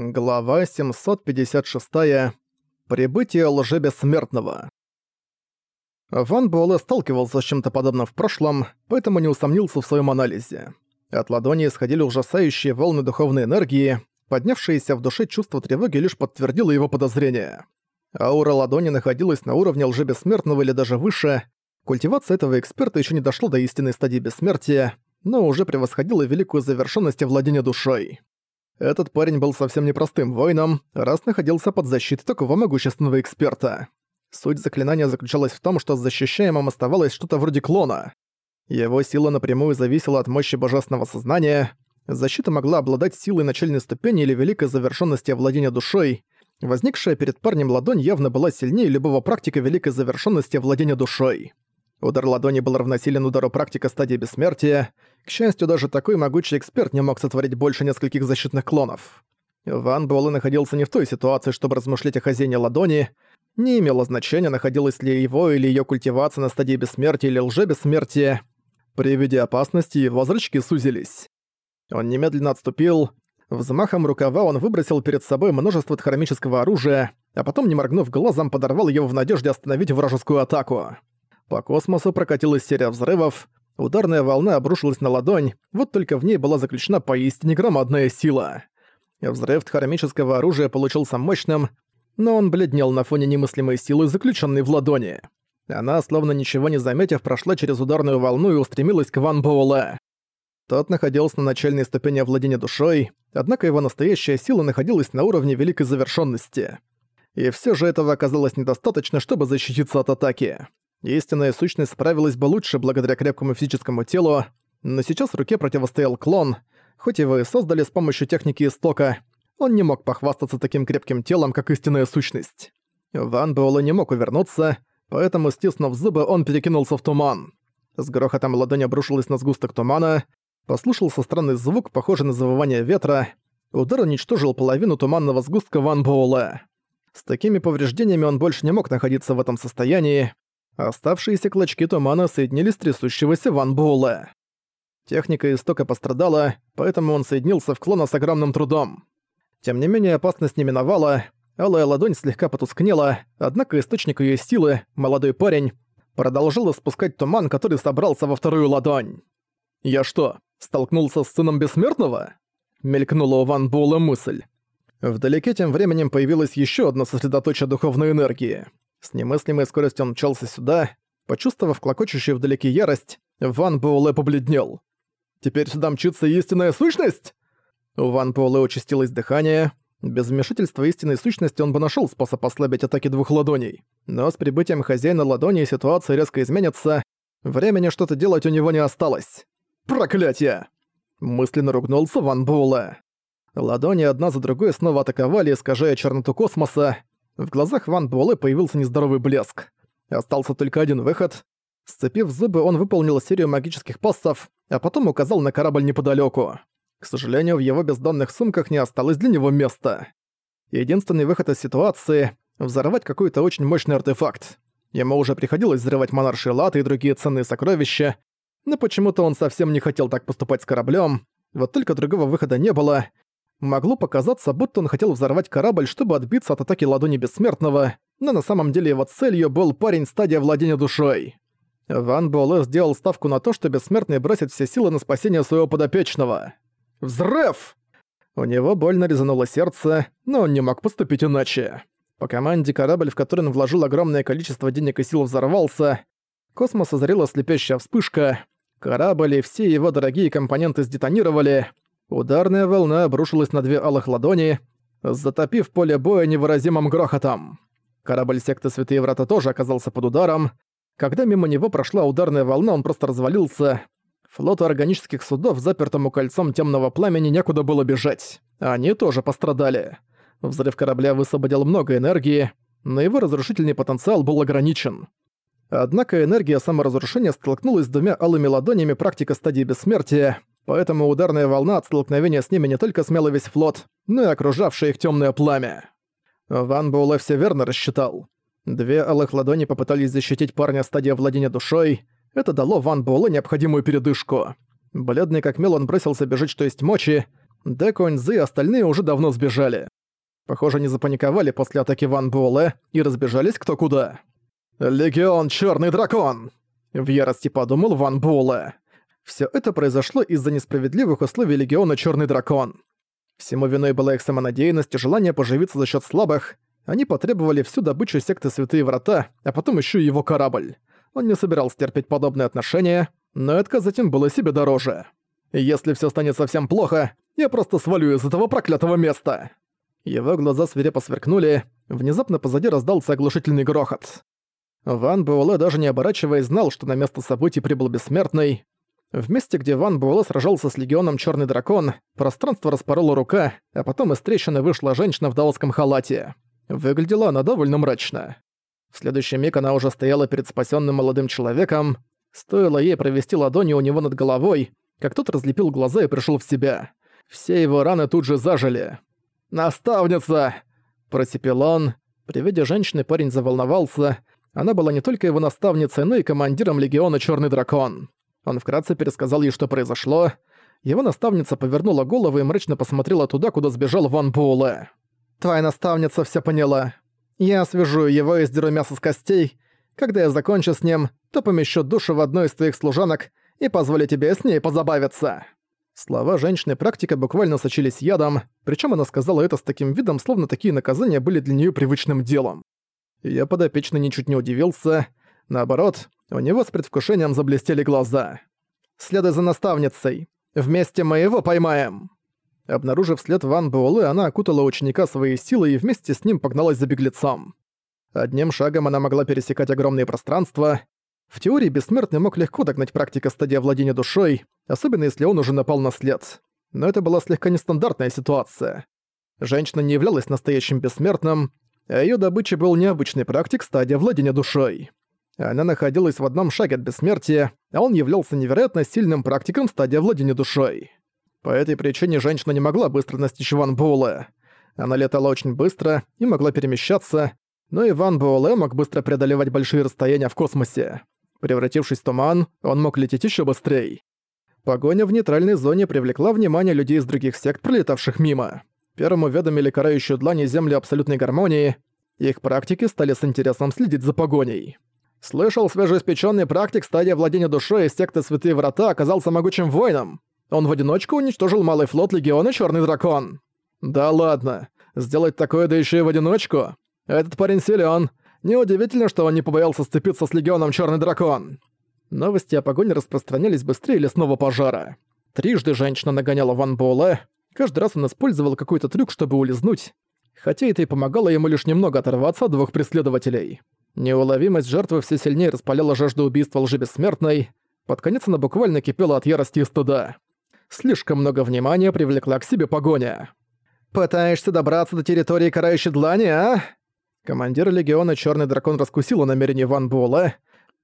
Глава 756. Прибытие лжебессмертного. Ван Буэлэ сталкивался с чем-то подобным в прошлом, поэтому не усомнился в своем анализе. От ладони исходили ужасающие волны духовной энергии, поднявшееся в душе чувство тревоги лишь подтвердило его подозрения. Аура ладони находилась на уровне лжебессмертного или даже выше. Культивация этого эксперта еще не дошла до истинной стадии бессмертия, но уже превосходила великую завершенность владения душой. Этот парень был совсем непростым воином, раз находился под защитой такого могущественного эксперта. Суть заклинания заключалась в том, что защищаемым оставалось что-то вроде клона. Его сила напрямую зависела от мощи божественного сознания. Защита могла обладать силой начальной ступени или великой завершенности овладения душой. Возникшая перед парнем ладонь явно была сильнее любого практика великой завершенности овладения душой. Удар ладони был равносилен удару практика стадии бессмертия. К счастью, даже такой могучий эксперт не мог сотворить больше нескольких защитных клонов. Ван Буэлэ находился не в той ситуации, чтобы размышлять о хозяине ладони. Не имело значения, находилась ли его или ее культивация на стадии бессмертия или лжебессмертия. При виде опасности его зрачки сузились. Он немедленно отступил. Взмахом рукава он выбросил перед собой множество хромического оружия, а потом, не моргнув глазом, подорвал его в надежде остановить вражескую атаку. По космосу прокатилась серия взрывов, ударная волна обрушилась на ладонь, вот только в ней была заключена поистине громадная сила. Взрыв тхарамического оружия получился мощным, но он бледнел на фоне немыслимой силы, заключенной в ладони. Она, словно ничего не заметив, прошла через ударную волну и устремилась к Ван Боуле. Тот находился на начальной ступени владения душой, однако его настоящая сила находилась на уровне великой завершенности. И все же этого оказалось недостаточно, чтобы защититься от атаки. Истинная сущность справилась бы лучше благодаря крепкому физическому телу, но сейчас в руке противостоял клон. Хоть его и создали с помощью техники истока, он не мог похвастаться таким крепким телом, как истинная сущность. Ван Буэлэ не мог увернуться, поэтому, стиснув зубы, он перекинулся в туман. С грохотом ладонь обрушилась на сгусток тумана, послушался странный звук, похожий на завывание ветра. Удар уничтожил половину туманного сгустка Ван Буэлэ. С такими повреждениями он больше не мог находиться в этом состоянии, Оставшиеся клочки тумана соединились с трясущегося Ван Буэлэ. Техника истока пострадала, поэтому он соединился в клона с огромным трудом. Тем не менее, опасность не миновала, алая ладонь слегка потускнела, однако источник ее силы, молодой парень, продолжил испускать туман, который собрался во вторую ладонь. «Я что, столкнулся с сыном Бессмертного?» Мелькнула у Ван Буэлэ мысль. Вдалеке тем временем появилась еще одна сосредоточие духовной энергии. С немыслимой скоростью он мчался сюда. Почувствовав клокочущую вдалеке ярость, Ван Буэлэ побледнел. «Теперь сюда мчится истинная сущность?» У Ван Буэлэ участилось дыхание. Без вмешательства истинной сущности он бы нашел способ ослабить атаки двух ладоней. Но с прибытием хозяина ладони ситуация резко изменится. Времени что-то делать у него не осталось. «Проклятие!» Мысленно ругнулся Ван Буэлэ. Ладони одна за другой снова атаковали, искажая черноту космоса. В глазах Ван Буэлэ появился нездоровый блеск. Остался только один выход. Сцепив зубы, он выполнил серию магических пассов, а потом указал на корабль неподалеку. К сожалению, в его бездонных сумках не осталось для него места. Единственный выход из ситуации — взорвать какой-то очень мощный артефакт. Ему уже приходилось взрывать монаршие латы и другие ценные сокровища, но почему-то он совсем не хотел так поступать с кораблем. Вот только другого выхода не было, Могло показаться, будто он хотел взорвать корабль, чтобы отбиться от атаки ладони Бессмертного, но на самом деле его целью был парень стадия владения душой. Ван Буэлэ сделал ставку на то, что Бессмертный бросит все силы на спасение своего подопечного. Взрыв! У него больно резануло сердце, но он не мог поступить иначе. По команде корабль, в который он вложил огромное количество денег и сил, взорвался. Космос озарила слепящая вспышка. Корабль и все его дорогие компоненты сдетонировали. Ударная волна обрушилась на две алых ладони, затопив поле боя невыразимым грохотом. Корабль секты Святые Врата тоже оказался под ударом. Когда мимо него прошла ударная волна, он просто развалился. Флоту органических судов, запертому кольцом темного пламени, некуда было бежать. Они тоже пострадали. Взрыв корабля высвободил много энергии, но его разрушительный потенциал был ограничен. Однако энергия саморазрушения столкнулась с двумя алыми ладонями практика стадии бессмертия, поэтому ударная волна от столкновения с ними не только смела весь флот, но и окружавшее их темное пламя. Ван Буэлэ все верно рассчитал. Две алых ладони попытались защитить парня стадия владения душой. Это дало Ван Буэлэ необходимую передышку. Бледный как мел он бросился бежать что есть мочи. Деконьзы и остальные уже давно сбежали. Похоже, они запаниковали после атаки Ван Буэлэ и разбежались кто куда. «Легион Чёрный Дракон!» В ярости подумал Ван Буэлэ. Всё это произошло из-за несправедливых условий Легиона Чёрный Дракон. Всему виной была их самонадеянность и желание поживиться за счёт слабых. Они потребовали всю добычу секты Святые Врата, а потом ещё его корабль. Он не собирался терпеть подобные отношения, но отказать им было себе дороже. Если всё станет совсем плохо, я просто свалю из этого проклятого места. Его глаза свирепо сверкнули, внезапно позади раздался оглушительный грохот. Ван Буэлэ, даже не оборачиваясь, знал, что на место событий прибыл Бессмертный. В месте, где Ван Буэлэ сражался с легионом Черный Дракон, пространство распорола рука, а потом из трещины вышла женщина в даосском халате. Выглядела она довольно мрачно. В следующий миг она уже стояла перед спасенным молодым человеком. Стоило ей провести ладонью у него над головой, как тот разлепил глаза и пришел в себя. Все его раны тут же зажили. «Наставница!» – просипел он. При виде женщины парень заволновался. Она была не только его наставницей, но и командиром легиона Черный Дракон. Он вкратце пересказал ей, что произошло. Его наставница повернула голову и мрачно посмотрела туда, куда сбежал Ван Буэлэ. «Твоя наставница все поняла. Я свяжу его и сдеру мясо с костей. Когда я закончу с ним, то помещу душу в одну из твоих служанок и позволю тебе с ней позабавиться». Слова женщины-практика буквально сочились ядом, причем она сказала это с таким видом, словно такие наказания были для нее привычным делом. Я подопечный ничуть не удивился. Наоборот, у него с предвкушением заблестели глаза. «Следуй за наставницей. Вместе мы его поймаем!» Обнаружив след Ван Буэлэ, она окутала ученика своей силой и вместе с ним погналась за беглецом. Одним шагом она могла пересекать огромные пространства. В теории бессмертный мог легко догнать практика стадия владения душой, особенно если он уже напал на след. Но это была слегка нестандартная ситуация. Женщина не являлась настоящим бессмертным, а её добычей был необычный практик стадия владения душой. Она находилась в одном шаге от бессмертия, а он являлся невероятно сильным практиком стадия владения душой. По этой причине женщина не могла быстро настичь Ван Буэлэ. Она летала очень быстро и могла перемещаться, но Иван Буэлэ мог быстро преодолевать большие расстояния в космосе. Превратившись в туман, он мог лететь еще быстрее. Погоня в нейтральной зоне привлекла внимание людей из других сект, пролетавших мимо. Первым уведомили карающую длани земли абсолютной гармонии. Их практики стали с интересом следить за погоней. Слышал, свежеиспеченный практик стадия владения душой из секты Святые Врата оказался могучим воином. Он в одиночку уничтожил малый флот Легиона Черный Дракон. Да ладно, сделать такое да еще и в одиночку? Этот парень силен. Неудивительно, что он не побоялся сцепиться с Легионом Черный Дракон. Новости о погоне распространялись быстрее лесного пожара. Трижды женщина нагоняла Ван Буэлэ, каждый раз он использовал какой-то трюк, чтобы улизнуть, хотя это и помогало ему лишь немного оторваться от двух преследователей. Неуловимость жертвы все сильнее распаляла жажду убийства лжи бессмертной, под конец она буквально кипела от ярости и стыда. Слишком много внимания привлекла к себе погоня. «Пытаешься добраться до территории карающей длани, а?» Командир легиона Черный Дракон раскусила намерение Ван Буэлэ.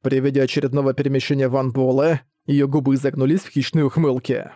При виде очередного перемещения Ван Буэлэ, её губы изогнулись в хищной ухмылке.